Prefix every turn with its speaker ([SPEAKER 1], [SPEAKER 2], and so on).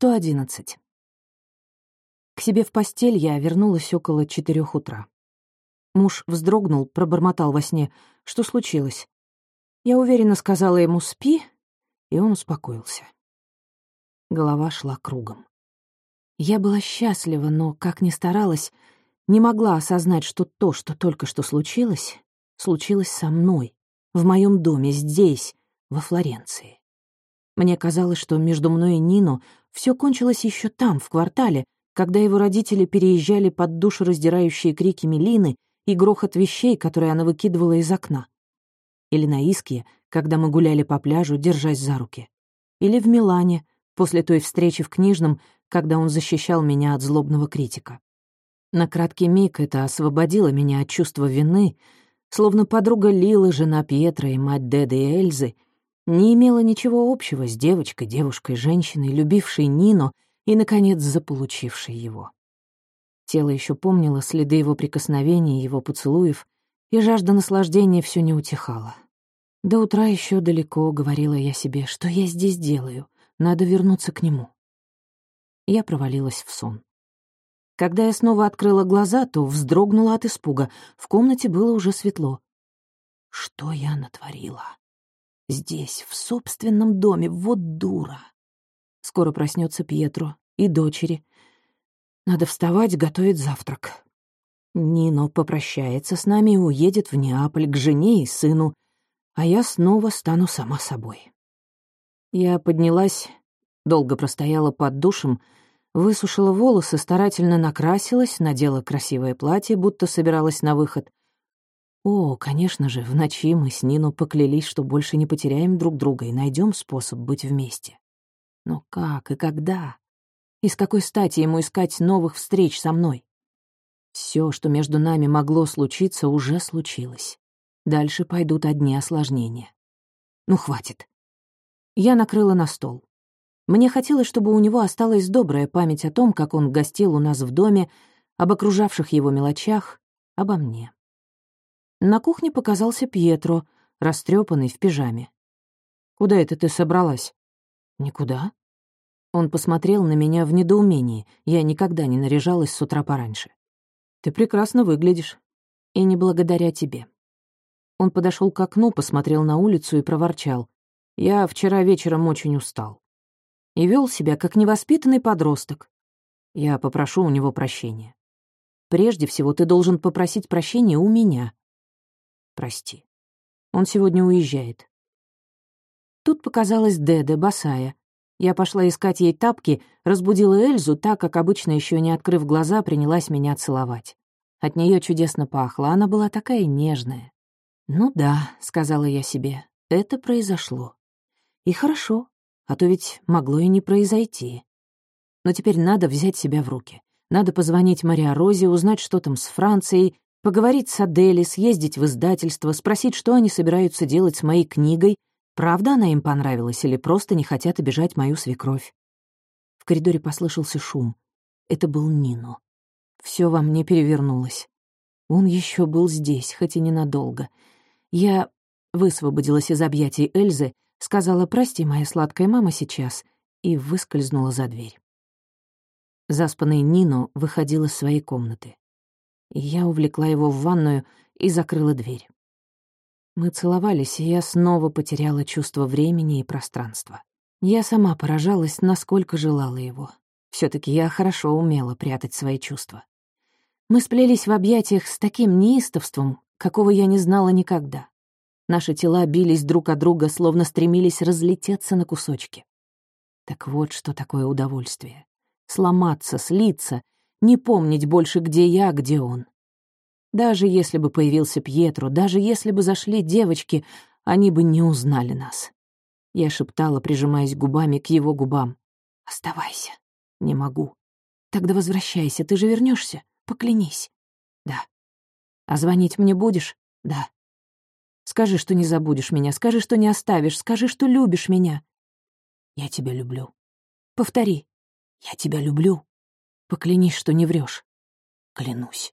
[SPEAKER 1] 111. К себе в постель я вернулась около четырех утра. Муж вздрогнул, пробормотал во сне. Что случилось? Я уверенно сказала ему «спи», и он успокоился. Голова шла кругом. Я была счастлива, но, как ни старалась, не могла осознать, что то, что только что случилось, случилось со мной, в моем доме, здесь, во Флоренции. Мне казалось, что между мной и Нино все кончилось еще там, в квартале, когда его родители переезжали под душераздирающие крики Мелины и грохот вещей, которые она выкидывала из окна. Или на Иске, когда мы гуляли по пляжу, держась за руки. Или в Милане, после той встречи в книжном, когда он защищал меня от злобного критика. На краткий миг это освободило меня от чувства вины, словно подруга Лилы, жена Пьетра и мать Деды и Эльзы — не имела ничего общего с девочкой, девушкой, женщиной, любившей Нину и, наконец, заполучившей его. Тело еще помнило следы его прикосновений, его поцелуев, и жажда наслаждения все не утихала. До утра еще далеко, говорила я себе, что я здесь делаю, надо вернуться к нему. Я провалилась в сон. Когда я снова открыла глаза, то вздрогнула от испуга. В комнате было уже светло. Что я натворила? Здесь, в собственном доме, вот дура. Скоро проснется Пьетро и дочери. Надо вставать, готовить завтрак. Нино попрощается с нами и уедет в Неаполь к жене и сыну, а я снова стану сама собой. Я поднялась, долго простояла под душем, высушила волосы, старательно накрасилась, надела красивое платье, будто собиралась на выход, о, конечно же, в ночи мы с Нино поклялись, что больше не потеряем друг друга и найдем способ быть вместе. Но как и когда? И с какой стати ему искать новых встреч со мной? Все, что между нами могло случиться, уже случилось. Дальше пойдут одни осложнения. Ну, хватит. Я накрыла на стол. Мне хотелось, чтобы у него осталась добрая память о том, как он гостил у нас в доме, об окружавших его мелочах, обо мне. На кухне показался Пьетро, растрепанный в пижаме. «Куда это ты собралась?» «Никуда». Он посмотрел на меня в недоумении. Я никогда не наряжалась с утра пораньше. «Ты прекрасно выглядишь. И не благодаря тебе». Он подошел к окну, посмотрел на улицу и проворчал. «Я вчера вечером очень устал». И вел себя, как невоспитанный подросток. Я попрошу у него прощения. Прежде всего, ты должен попросить прощения у меня. Прости. Он сегодня уезжает. Тут показалась Деде, босая. Я пошла искать ей тапки, разбудила Эльзу, так как обычно, еще не открыв глаза, принялась меня целовать. От нее чудесно пахло, она была такая нежная. «Ну да», — сказала я себе, — «это произошло. И хорошо, а то ведь могло и не произойти. Но теперь надо взять себя в руки. Надо позвонить Мария Розе, узнать, что там с Францией, Поговорить с Адели, съездить в издательство, спросить, что они собираются делать с моей книгой, правда она им понравилась или просто не хотят обижать мою свекровь. В коридоре послышался шум. Это был Нино. Все во мне перевернулось. Он еще был здесь, хоть и ненадолго. Я высвободилась из объятий Эльзы, сказала «Прости, моя сладкая мама, сейчас», и выскользнула за дверь. Заспанный Нино выходил из своей комнаты. Я увлекла его в ванную и закрыла дверь. Мы целовались, и я снова потеряла чувство времени и пространства. Я сама поражалась, насколько желала его. все таки я хорошо умела прятать свои чувства. Мы сплелись в объятиях с таким неистовством, какого я не знала никогда. Наши тела бились друг от друга, словно стремились разлететься на кусочки. Так вот, что такое удовольствие. Сломаться, слиться не помнить больше, где я, где он. Даже если бы появился Пьетро, даже если бы зашли девочки, они бы не узнали нас. Я шептала, прижимаясь губами к его губам. «Оставайся». «Не могу». «Тогда возвращайся, ты же вернешься. Поклянись». «Да». «А звонить мне будешь?» «Да». «Скажи, что не забудешь меня, скажи, что не оставишь, скажи, что любишь меня». «Я тебя люблю». «Повтори». «Я тебя люблю». Поклянись, что не врешь. Клянусь.